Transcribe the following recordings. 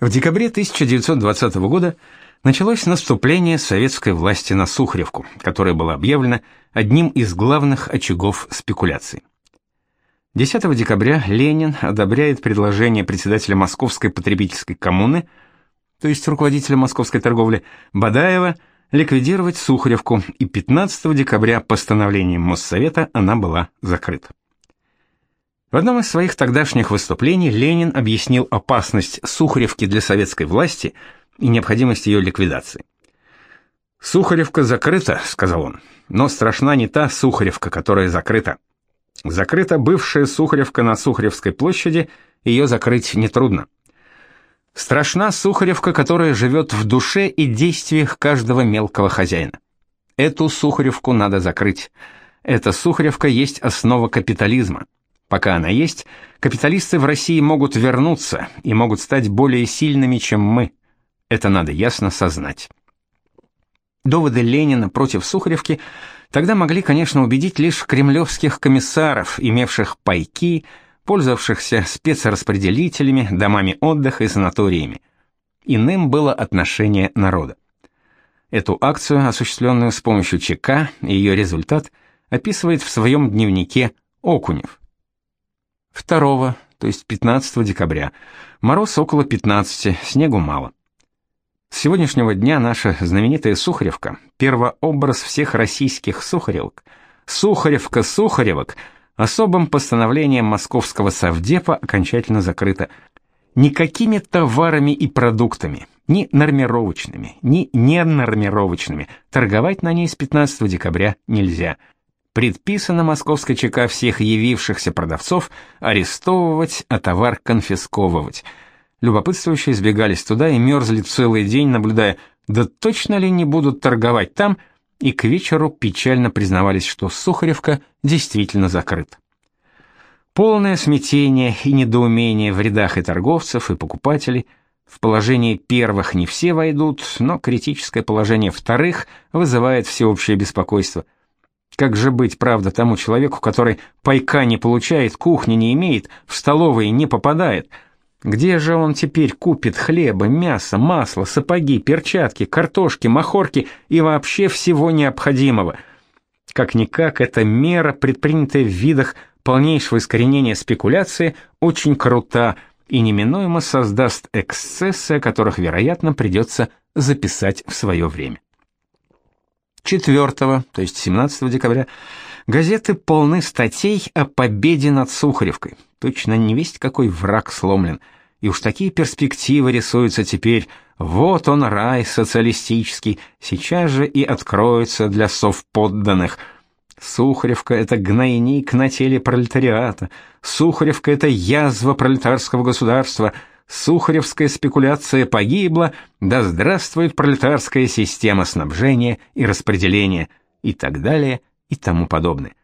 В декабре 1920 года началось наступление советской власти на Сухаревку, которое было объявлено одним из главных очагов спекуляций. 10 декабря Ленин одобряет предложение председателя Московской потребительской коммуны, то есть руководителя московской торговли, Бадаева, ликвидировать Сухаревку, и 15 декабря постановлением Моссовета она была закрыта. В одном из своих тогдашних выступлений Ленин объяснил опасность Сухаревки для советской власти и необходимость ее ликвидации. «Сухаревка закрыта», — сказал он, — «но страшна не та Сухаревка, которая закрыта. Закрыта бывшая Сухаревка на Сухаревской площади, ее закрыть нетрудно. Страшна Сухаревка, которая живет в душе и действиях каждого мелкого хозяина. Эту Сухаревку надо закрыть. Эта Сухаревка есть основа капитализма». Пока она есть, капиталисты в России могут вернуться и могут стать более сильными, чем мы. Это надо ясно сознать. Доводы Ленина против Сухаревки тогда могли, конечно, убедить лишь кремлевских комиссаров, имевших пайки, пользовавшихся спецраспределителями, домами отдыха и санаториями. Иным было отношение народа. Эту акцию, осуществленную с помощью ЧК, и ее результат описывает в своем дневнике Окунев. 2, то есть 15 декабря. Мороз около 15, снегу мало. С сегодняшнего дня наша знаменитая Сухаревка, первообраз всех российских Сухаревок, Сухаревка-Сухаревок, особым постановлением Московского совдепа окончательно закрыта. Никакими товарами и продуктами, ни нормировочными, ни ненормировочными, торговать на ней с 15 декабря нельзя – предписано московской ЧК всех явившихся продавцов арестовывать, а товар конфисковывать. Любопытствующие сбегались туда и мерзли целый день, наблюдая, да точно ли не будут торговать там, и к вечеру печально признавались, что Сухаревка действительно закрыта. Полное смятение и недоумение в рядах и торговцев, и покупателей. В положении первых не все войдут, но критическое положение вторых вызывает всеобщее беспокойство – как же быть, правда, тому человеку, который пайка не получает, кухни не имеет, в столовые не попадает? Где же он теперь купит хлеба, мяса, масла, сапоги, перчатки, картошки, махорки и вообще всего необходимого? Как-никак, эта мера, предпринятая в видах полнейшего искоренения спекуляции, очень крута и неминуемо создаст эксцессы, о которых, вероятно, придется записать в свое время. 4, то есть 17 декабря, газеты полны статей о победе над Сухаревкой. Точно не весть какой враг сломлен. И уж такие перспективы рисуются теперь. Вот он рай социалистический, сейчас же и откроется для совподданных. Сухаревка это гнойник на теле пролетариата. Сухаревка это язва пролетарского государства. Сухаревская спекуляция погибла, да здравствует пролетарская система снабжения и распределения и так далее и тому подобное.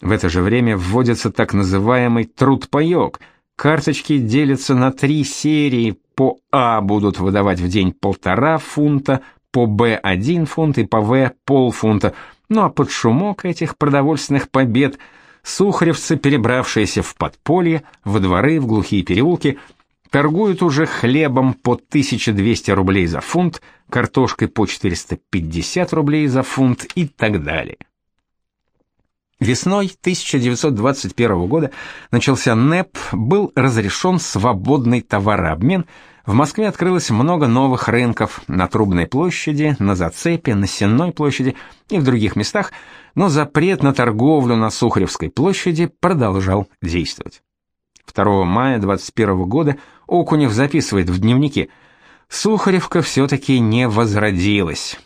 В это же время вводится так называемый труд-паёк. Карточки делятся на три серии, по А будут выдавать в день полтора фунта, по Б один фунт и по В полфунта. Ну а под шумок этих продовольственных побед сухаревцы, перебравшиеся в подполье, во дворы, в глухие переулки – Торгуют уже хлебом по 1200 рублей за фунт, картошкой по 450 рублей за фунт и так далее. Весной 1921 года начался НЭП, был разрешен свободный товарообмен, в Москве открылось много новых рынков на Трубной площади, на Зацепе, на Сенной площади и в других местах, но запрет на торговлю на Сухаревской площади продолжал действовать. 2 мая 21 года Окунев записывает в дневнике «Сухаревка все-таки не возродилась».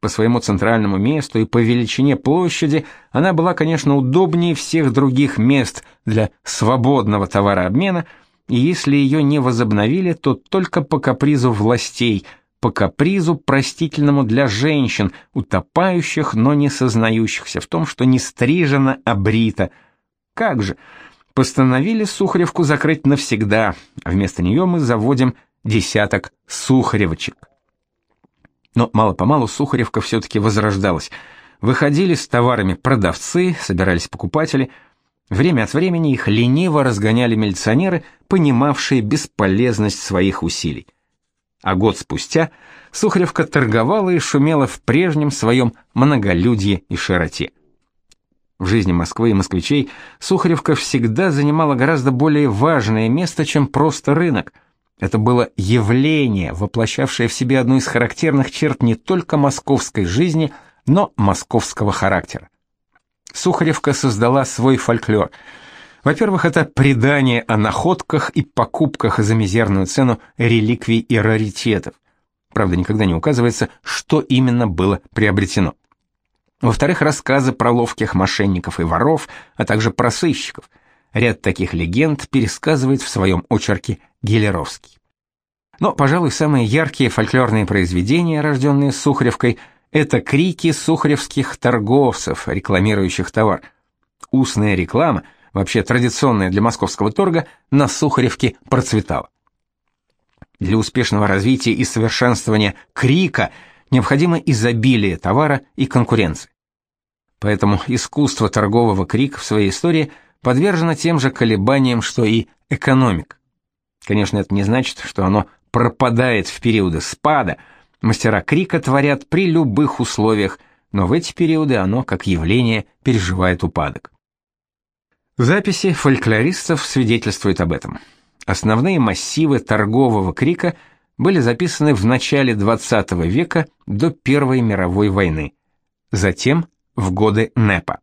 По своему центральному месту и по величине площади она была, конечно, удобнее всех других мест для свободного товарообмена, и если ее не возобновили, то только по капризу властей, по капризу простительному для женщин, утопающих, но не сознающихся в том, что не стрижена, а брита. Как же? Постановили Сухаревку закрыть навсегда, а вместо нее мы заводим десяток Сухаревочек. Но мало-помалу Сухаревка все-таки возрождалась. Выходили с товарами продавцы, собирались покупатели. Время от времени их лениво разгоняли милиционеры, понимавшие бесполезность своих усилий. А год спустя Сухаревка торговала и шумела в прежнем своем многолюдье и широте. В жизни Москвы и москвичей Сухаревка всегда занимала гораздо более важное место, чем просто рынок. Это было явление, воплощавшее в себе одну из характерных черт не только московской жизни, но московского характера. Сухаревка создала свой фольклор. Во-первых, это предание о находках и покупках за мизерную цену реликвий и раритетов. Правда, никогда не указывается, что именно было приобретено. Во-вторых, рассказы про ловких мошенников и воров, а также про сыщиков. Ряд таких легенд пересказывает в своем очерке Гелеровский. Но, пожалуй, самые яркие фольклорные произведения, рожденные Сухаревкой, это крики сухаревских торговцев, рекламирующих товар. Устная реклама, вообще традиционная для московского торга, на Сухаревке процветала. Для успешного развития и совершенствования крика необходимо изобилие товара и конкуренции. Поэтому искусство торгового крика в своей истории подвержено тем же колебаниям, что и экономик. Конечно, это не значит, что оно пропадает в периоды спада. Мастера крика творят при любых условиях, но в эти периоды оно, как явление, переживает упадок. Записи фольклористов свидетельствуют об этом. Основные массивы торгового крика были записаны в начале XX века до Первой мировой войны, затем в годы НЭПа.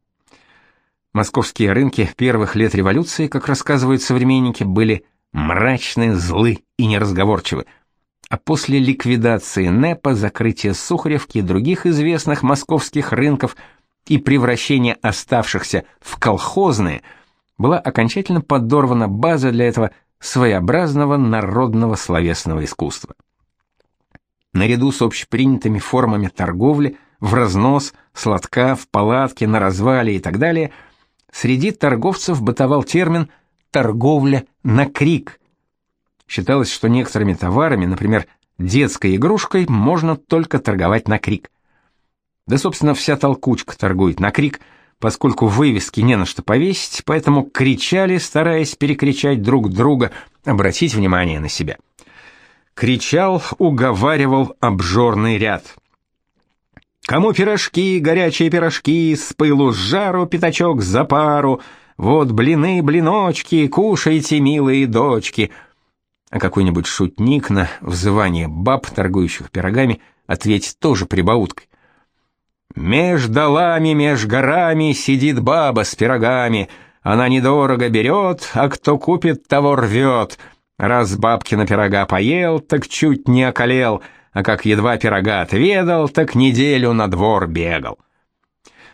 Московские рынки первых лет революции, как рассказывают современники, были мрачны, злы и неразговорчивы. А после ликвидации НЭПа, закрытия Сухаревки и других известных московских рынков и превращения оставшихся в колхозные, была окончательно подорвана база для этого своеобразного народного словесного искусства. Наряду с общепринятыми формами торговли, в разнос, сладка, в палатке, на развале и так далее, среди торговцев бытовал термин «торговля на крик». Считалось, что некоторыми товарами, например, детской игрушкой, можно только торговать на крик. Да, собственно, вся толкучка торгует на крик – поскольку вывески не на что повесить, поэтому кричали, стараясь перекричать друг друга, обратить внимание на себя. Кричал, уговаривал обжорный ряд. Кому пирожки, горячие пирожки, с пылу с жару пятачок за пару, вот блины, блиночки, кушайте, милые дочки. А какой-нибудь шутник на взывание баб, торгующих пирогами, ответит тоже прибауткой. Меж долами, меж горами сидит баба с пирогами. Она недорого берет, а кто купит, того рвет. Раз бабкина пирога поел, так чуть не околел, а как едва пирога отведал, так неделю на двор бегал.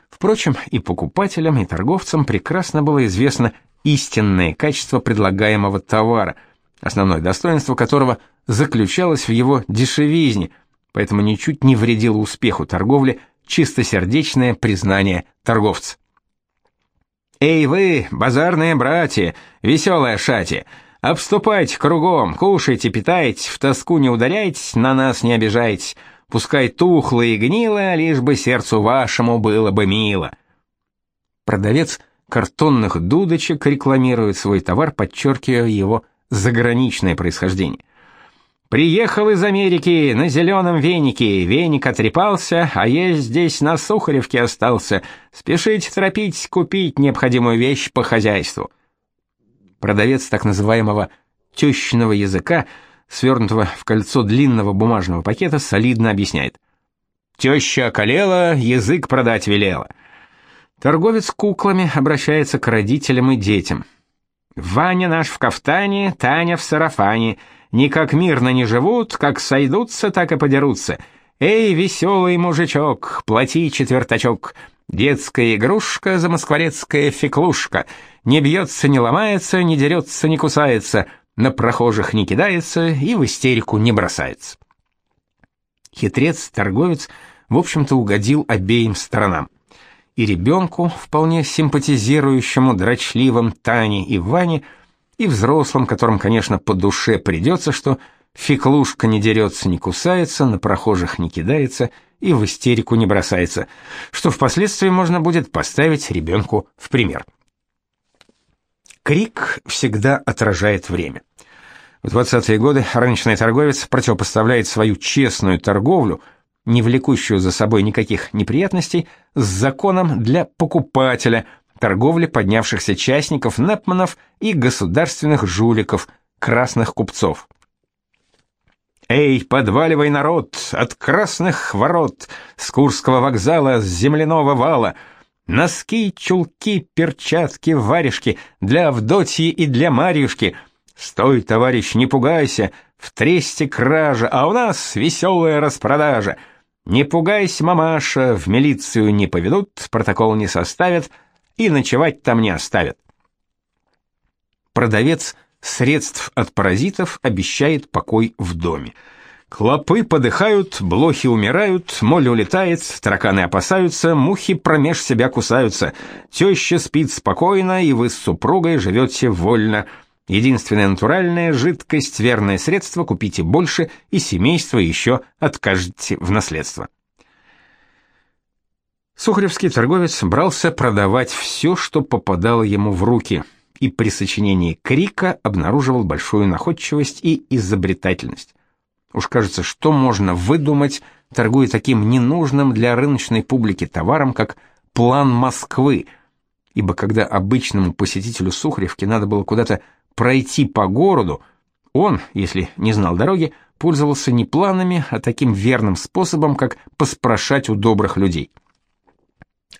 Впрочем, и покупателям, и торговцам прекрасно было известно истинное качество предлагаемого товара, основное достоинство которого заключалось в его дешевизне, поэтому ничуть не вредило успеху торговли чистосердечное признание торговца. «Эй вы, базарные братья, веселая шати, обступайте кругом, кушайте, питайте, в тоску не ударяйтесь, на нас не обижайтесь, пускай тухло и гнило, лишь бы сердцу вашему было бы мило». Продавец картонных дудочек рекламирует свой товар, подчеркивая его заграничное происхождение. Приехал из Америки на зеленом венике, веник отрепался, а я здесь на Сухаревке остался. Спешите торопитесь купить необходимую вещь по хозяйству. Продавец так называемого тещиного языка, свернутого в кольцо длинного бумажного пакета, солидно объясняет. Теща околела, язык продать велела. Торговец куклами обращается к родителям и детям. Ваня наш в кафтане, Таня в сарафане — никак мирно не живут, как сойдутся, так и подерутся. Эй, веселый мужичок, плати четвертачок, детская игрушка, замоскворецкая феклушка, не бьется, не ломается, не дерется, не кусается, на прохожих не кидается и в истерику не бросается. Хитрец-торговец, в общем-то, угодил обеим сторонам. И ребенку, вполне симпатизирующему дрочливым Тане и Ване, и взрослым, которым, конечно, по душе придется, что феклушка не дерется, не кусается, на прохожих не кидается и в истерику не бросается, что впоследствии можно будет поставить ребенку в пример. Крик всегда отражает время. В 20-е годы рыночный торговец противопоставляет свою честную торговлю, не влекущую за собой никаких неприятностей, с законом для покупателя, торговли поднявшихся частников, непманов и государственных жуликов, красных купцов. Эй, подваливай народ от красных ворот, с Курского вокзала, с земляного вала, носки, чулки, перчатки, варежки для Авдотьи и для Марьюшки. Стой, товарищ, не пугайся, в тресте кража, а у нас веселая распродажа. Не пугайся, мамаша, в милицию не поведут, протокол не составят и ночевать там не оставят. Продавец – средств от паразитов обещает покой в доме. Клопы подыхают, блохи умирают, моль улетает, тараканы опасаются, мухи промеж себя кусаются. Теща спит спокойно, и вы с супругой живете вольно. Единственная натуральная жидкость, верное средство, купите больше, и семейство еще откажете в наследство. Сухаревский торговец брался продавать все, что попадало ему в руки – и при сочинении крика обнаруживал большую находчивость и изобретательность. Уж кажется, что можно выдумать, торгуя таким ненужным для рыночной публики товаром, как план Москвы, ибо когда обычному посетителю Сухаревки надо было куда-то пройти по городу, он, если не знал дороги, пользовался не планами, а таким верным способом, как поспрашать у добрых людей.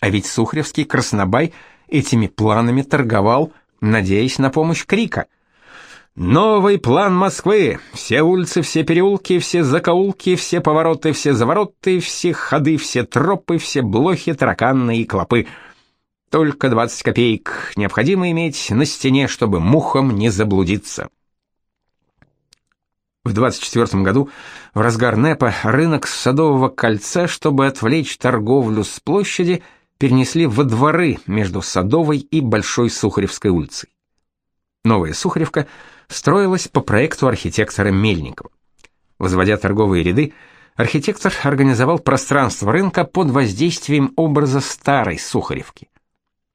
А ведь Сухаревский Краснобай этими планами торговал надеясь на помощь крика. Новый план Москвы. Все улицы, все переулки, все закоулки, все повороты, все завороты, все ходы, все тропы, все блохи, тараканы и клопы. Только 20 копеек необходимо иметь на стене, чтобы мухам не заблудиться. В 24 году, в разгар НЭПа, рынок Садового кольца, чтобы отвлечь торговлю с площади, перенесли во дворы между Садовой и Большой Сухаревской улицей. Новая Сухаревка строилась по проекту архитектора Мельникова. Возводя торговые ряды, архитектор организовал пространство рынка под воздействием образа старой Сухаревки.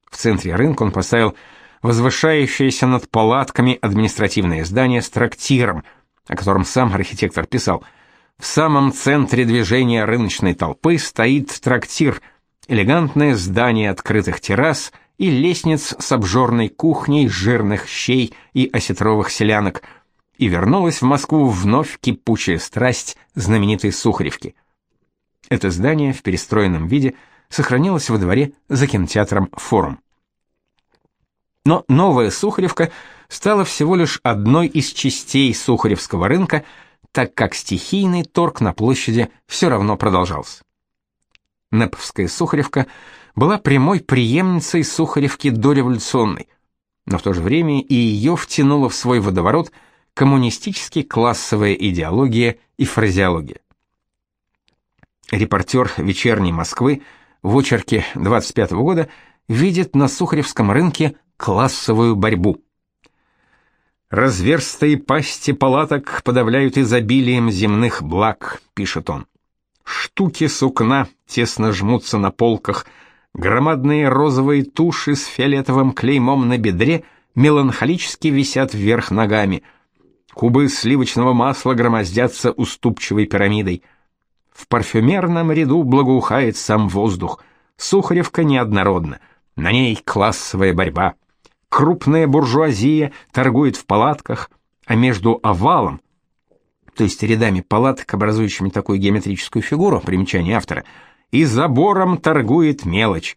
В центре рынка он поставил возвышающееся над палатками административное здание с трактиром, о котором сам архитектор писал: "В самом центре движения рыночной толпы стоит трактир – элегантное здание открытых террас и лестниц с обжорной кухней жирных щей и осетровых селянок, и вернулась в Москву вновь кипучая страсть знаменитой Сухаревки. Это здание в перестроенном виде сохранилось во дворе за кинотеатром «Форум». Но новая Сухаревка стала всего лишь одной из частей Сухаревского рынка, так как стихийный торг на площади все равно продолжался. Неповская Сухаревка была прямой преемницей Сухаревки дореволюционной, но в то же время и ее втянула в свой водоворот коммунистически-классовая идеология и фразеология. Репортер «Вечерней Москвы» в очерке 25 -го года видит на Сухаревском рынке классовую борьбу. «Разверстые пасти палаток подавляют изобилием земных благ», — пишет он. Штуки сукна тесно жмутся на полках, громадные розовые туши с фиолетовым клеймом на бедре меланхолически висят вверх ногами. Кубы сливочного масла громоздятся уступчивой пирамидой. В парфюмерном ряду благоухает сам воздух. Сухаревка неоднородна, на ней классовая борьба. Крупная буржуазия торгует в палатках, а между овалом, то есть рядами палаток, образующими такую геометрическую фигуру, примечание автора, и забором торгует мелочь.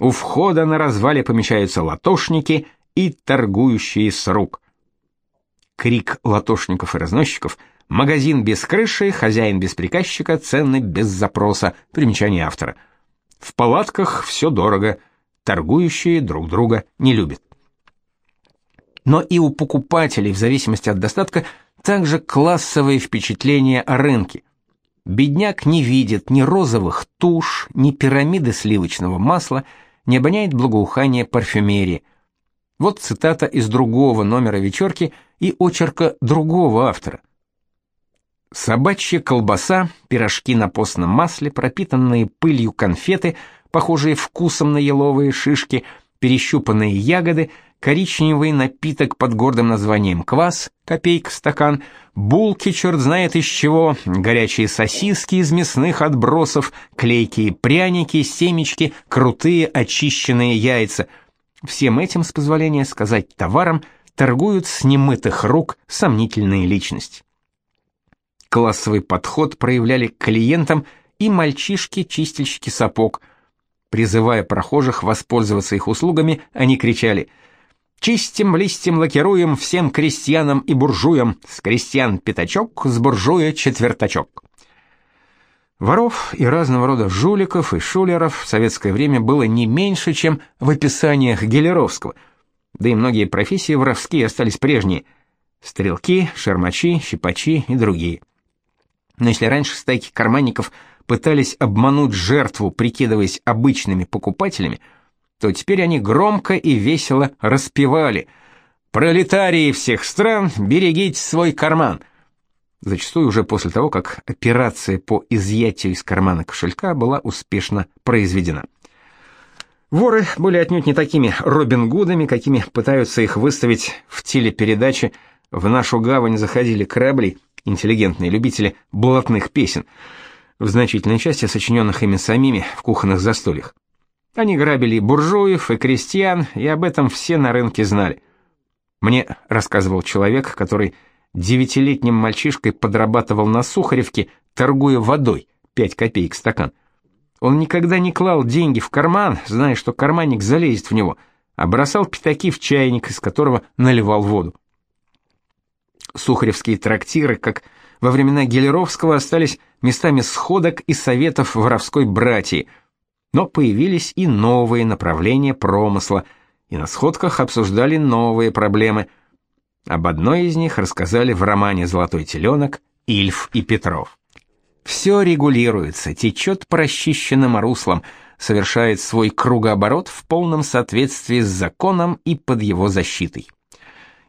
У входа на развале помещаются латошники и торгующие с рук. Крик латошников и разносчиков «Магазин без крыши, хозяин без приказчика, цены без запроса», примечание автора. В палатках все дорого, торгующие друг друга не любят. Но и у покупателей, в зависимости от достатка, также классовые впечатления о рынке. Бедняк не видит ни розовых туш, ни пирамиды сливочного масла, не обоняет благоухания парфюмерии. Вот цитата из другого номера вечерки и очерка другого автора. Собачья колбаса, пирожки на постном масле, пропитанные пылью конфеты, похожие вкусом на еловые шишки, перещупанные ягоды, коричневый напиток под гордым названием квас, копейка стакан, булки черт знает из чего, горячие сосиски из мясных отбросов, клейкие пряники, семечки, крутые очищенные яйца. Всем этим, с позволения сказать товаром, торгуют с немытых рук сомнительные личности. Классовый подход проявляли к клиентам и мальчишки-чистильщики сапог. Призывая прохожих воспользоваться их услугами, они кричали – Чистим, листим, лакируем всем крестьянам и буржуям, с крестьян пятачок, с буржуя четвертачок. Воров и разного рода жуликов и шулеров в советское время было не меньше, чем в описаниях Гелеровского. Да и многие профессии воровские остались прежние: стрелки, шермачи, щипачи и другие. Но если раньше стайки карманников пытались обмануть жертву, прикидываясь обычными покупателями, то теперь они громко и весело распевали «Пролетарии всех стран, берегите свой карман!» Зачастую уже после того, как операция по изъятию из кармана кошелька была успешно произведена. Воры были отнюдь не такими Робин Гудами, какими пытаются их выставить в телепередаче «В нашу гавань заходили корабли», интеллигентные любители блатных песен, в значительной части сочиненных ими самими в кухонных застольях. Они грабили буржуев, и крестьян, и об этом все на рынке знали. Мне рассказывал человек, который девятилетним мальчишкой подрабатывал на Сухаревке, торгуя водой, 5 копеек стакан. Он никогда не клал деньги в карман, зная, что карманник залезет в него, а бросал пятаки в чайник, из которого наливал воду. Сухаревские трактиры, как во времена Гелеровского, остались местами сходок и советов воровской братьи – но появились и новые направления промысла, и на сходках обсуждали новые проблемы. Об одной из них рассказали в романе «Золотой теленок» Ильф и Петров. Все регулируется, течет по расчищенным руслам, совершает свой кругооборот в полном соответствии с законом и под его защитой.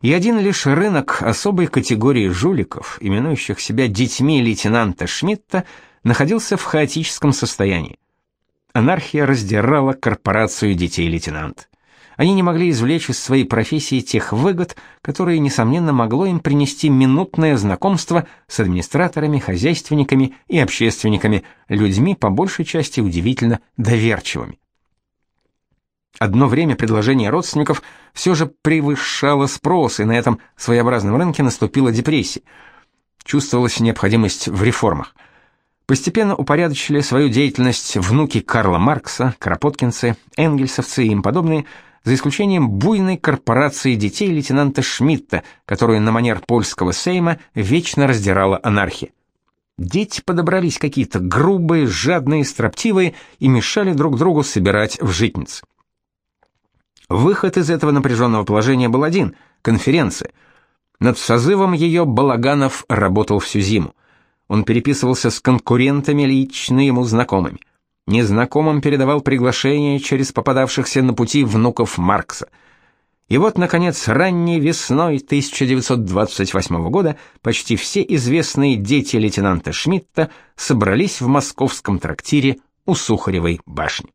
И один лишь рынок особой категории жуликов, именующих себя детьми лейтенанта Шмидта, находился в хаотическом состоянии. Анархия раздирала корпорацию детей лейтенант. Они не могли извлечь из своей профессии тех выгод, которые несомненно могло им принести минутное знакомство с администраторами, хозяйственниками и общественниками, людьми по большей части удивительно доверчивыми. Одно время предложение родственников все же превышало спрос, и на этом своеобразном рынке наступила депрессия. Чувствовалась необходимость в реформах. Постепенно упорядочили свою деятельность внуки Карла Маркса, Кропоткинцы, Энгельсовцы и им подобные, за исключением буйной корпорации детей лейтенанта Шмидта, которую на манер польского сейма вечно раздирала анархия. Дети подобрались какие-то грубые, жадные, строптивые и мешали друг другу собирать в житниц. Выход из этого напряженного положения был один — конференция. Над созывом ее Балаганов работал всю зиму. Он переписывался с конкурентами лично ему знакомыми. Незнакомым передавал приглашения через попадавшихся на пути внуков Маркса. И вот, наконец, ранней весной 1928 года почти все известные дети лейтенанта Шмидта собрались в московском трактире у Сухаревой башни.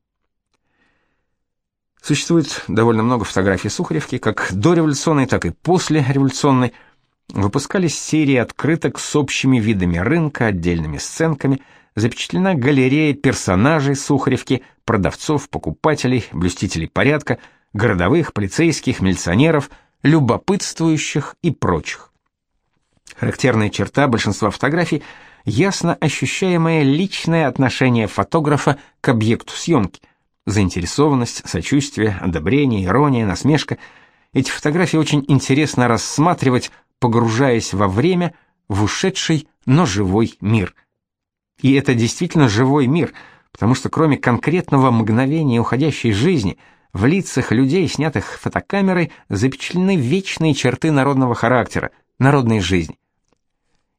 Существует довольно много фотографий Сухаревки, как дореволюционной, так и послереволюционной, Выпускались серии открыток с общими видами рынка, отдельными сценками, запечатлена галерея персонажей Сухаревки, продавцов, покупателей, блюстителей порядка, городовых, полицейских, милиционеров, любопытствующих и прочих. Характерная черта большинства фотографий – ясно ощущаемое личное отношение фотографа к объекту съемки, заинтересованность, сочувствие, одобрение, ирония, насмешка. Эти фотографии очень интересно рассматривать, погружаясь во время, в ушедший, но живой мир. И это действительно живой мир, потому что кроме конкретного мгновения уходящей жизни, в лицах людей, снятых фотокамерой, запечатлены вечные черты народного характера, народной жизни.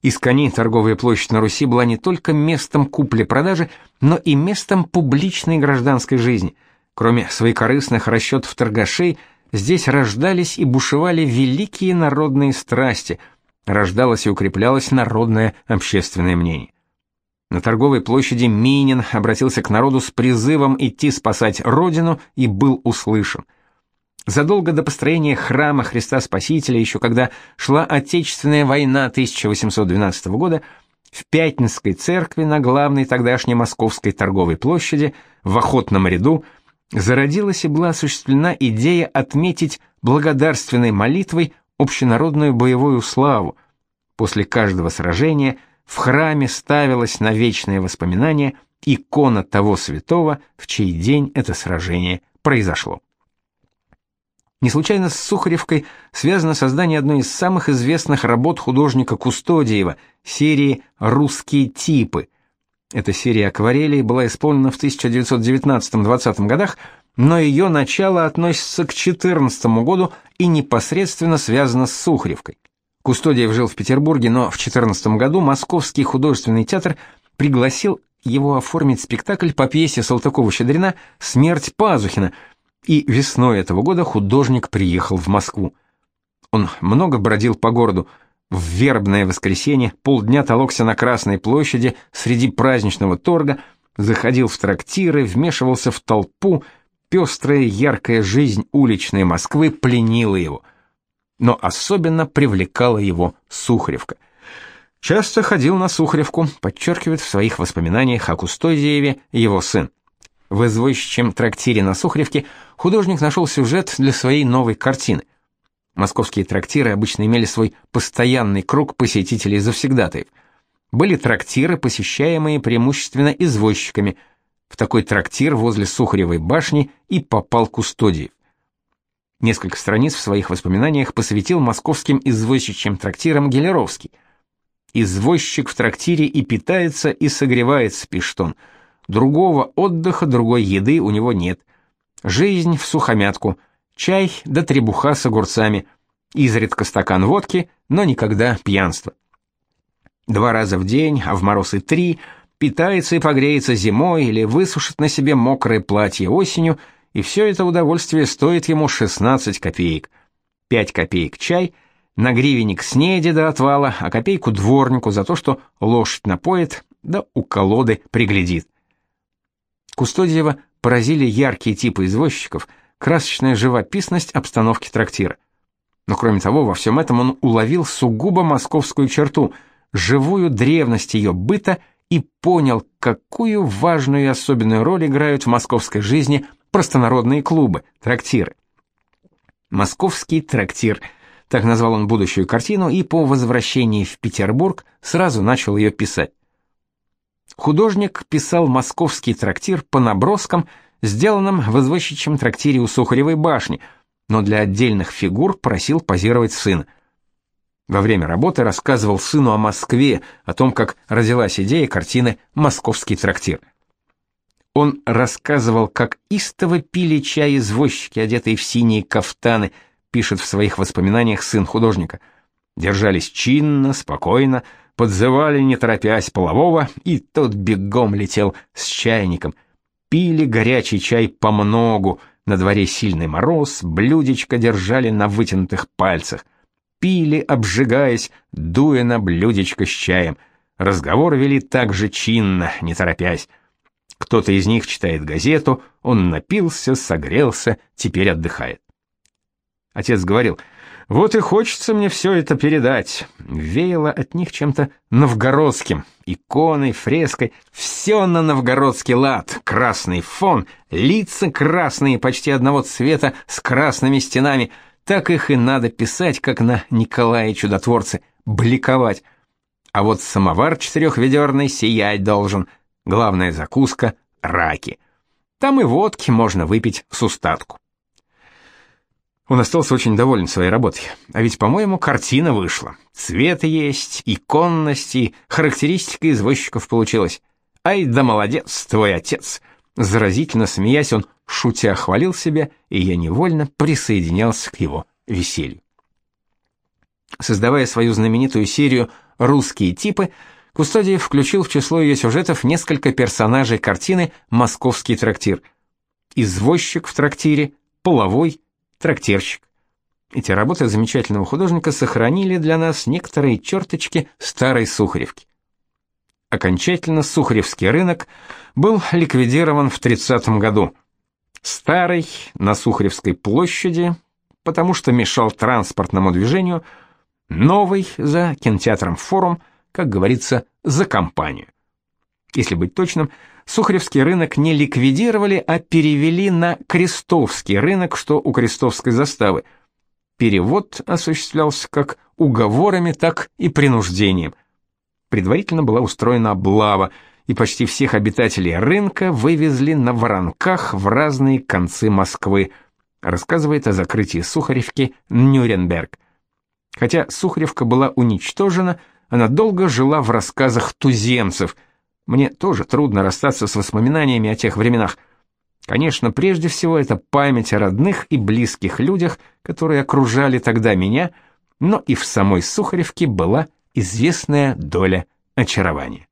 Искони торговая площадь на Руси была не только местом купли-продажи, но и местом публичной гражданской жизни. Кроме своекорыстных расчетов торгашей – Здесь рождались и бушевали великие народные страсти, рождалось и укреплялось народное общественное мнение. На торговой площади Минин обратился к народу с призывом идти спасать родину и был услышан. Задолго до построения храма Христа Спасителя, еще когда шла Отечественная война 1812 года, в Пятницкой церкви на главной тогдашней Московской торговой площади в охотном ряду зародилась и была осуществлена идея отметить благодарственной молитвой общенародную боевую славу. После каждого сражения в храме ставилась на вечное воспоминание икона того святого, в чей день это сражение произошло. Не случайно с Сухаревкой связано создание одной из самых известных работ художника Кустодиева, серии «Русские типы». Эта серия акварелей была исполнена в 1919-20 годах, но ее начало относится к 14 году и непосредственно связано с Сухаревкой. Кустодиев жил в Петербурге, но в 14 году Московский художественный театр пригласил его оформить спектакль по пьесе Салтыкова-Щедрина «Смерть Пазухина», и весной этого года художник приехал в Москву. Он много бродил по городу. В вербное воскресенье полдня толокся на Красной площади среди праздничного торга, заходил в трактиры, вмешивался в толпу, пестрая яркая жизнь уличной Москвы пленила его. Но особенно привлекала его Сухаревка. Часто ходил на Сухаревку, подчеркивает в своих воспоминаниях о Кустозиеве его сын. В извозчичьем трактире на Сухаревке художник нашел сюжет для своей новой картины. Московские трактиры обычно имели свой постоянный круг посетителей завсегдатаев. Были трактиры, посещаемые преимущественно извозчиками. В такой трактир возле Сухаревой башни и попал Кустодиев. Несколько страниц в своих воспоминаниях посвятил московским извозчичьим трактирам Гелеровский. «Извозчик в трактире и питается, и согревается», — пишет он, — Другого отдыха, другой еды у него нет. Жизнь в сухомятку, чай да требуха с огурцами, изредка стакан водки, но никогда пьянство. Два раза в день, а в мороз и три, питается и погреется зимой или высушит на себе мокрое платье осенью, и все это удовольствие стоит ему 16 копеек. 5 копеек чай, на гривенник снеди до отвала, а копейку дворнику за то, что лошадь напоит, да у колоды приглядит. Кустодиева поразили яркие типы извозчиков, красочная живописность обстановки трактира. Но кроме того, во всем этом он уловил сугубо московскую черту, живую древность ее быта и понял, какую важную и особенную роль играют в московской жизни простонародные клубы, трактиры. Московский трактир так назвал он будущую картину и по возвращении в Петербург сразу начал ее писать. Художник писал московский трактир по наброскам, сделанным в извозчичьем трактире у Сухаревой башни, но для отдельных фигур просил позировать сына. Во время работы рассказывал сыну о Москве, о том, как родилась идея картины «Московский трактир». Он рассказывал, как истово пили чай извозчики, одетые в синие кафтаны, пишет в своих воспоминаниях сын художника. Держались чинно, спокойно, подзывали, не торопясь, полового, и тот бегом летел с чайником. Пили горячий чай по многу, на дворе сильный мороз, блюдечко держали на вытянутых пальцах. Пили, обжигаясь, дуя на блюдечко с чаем. Разговор вели так же чинно, не торопясь. Кто-то из них читает газету, он напился, согрелся, теперь отдыхает. Отец говорил — вот и хочется мне все это передать. Веяло от них чем-то новгородским, иконой, фреской, все на новгородский лад, красный фон, лица красные, почти одного цвета, с красными стенами. Так их и надо писать, как на Николае Чудотворце, бликовать. А вот самовар четырехведерный сиять должен. Главная закуска — раки. Там и водки можно выпить с устатку. Он остался очень доволен своей работой. А ведь, по-моему, картина вышла. Цвет есть, иконность и характеристика извозчиков получилась. Ай да молодец, твой отец. Заразительно смеясь, он шутя хвалил себя, и я невольно присоединялся к его веселью. Создавая свою знаменитую серию «Русские типы», Кустодиев включил в число ее сюжетов несколько персонажей картины «Московский трактир». Извозчик в трактире, половой, трактирщик. Эти работы замечательного художника сохранили для нас некоторые черточки старой Сухаревки. Окончательно Сухаревский рынок был ликвидирован в 30 году. Старый на Сухаревской площади, потому что мешал транспортному движению, новый за кинотеатром Форум, как говорится, за компанию. Если быть точным, Сухаревский рынок не ликвидировали, а перевели на Крестовский рынок, что у Крестовской заставы. Перевод осуществлялся как уговорами, так и принуждением. Предварительно была устроена облава, и почти всех обитателей рынка вывезли на воронках в разные концы Москвы, рассказывает о закрытии Сухаревки Нюрнберг. Хотя Сухаревка была уничтожена, она долго жила в рассказах туземцев. Мне тоже трудно расстаться с воспоминаниями о тех временах. Конечно, прежде всего это память о родных и близких людях, которые окружали тогда меня, но и в самой Сухаревке была известная доля очарования.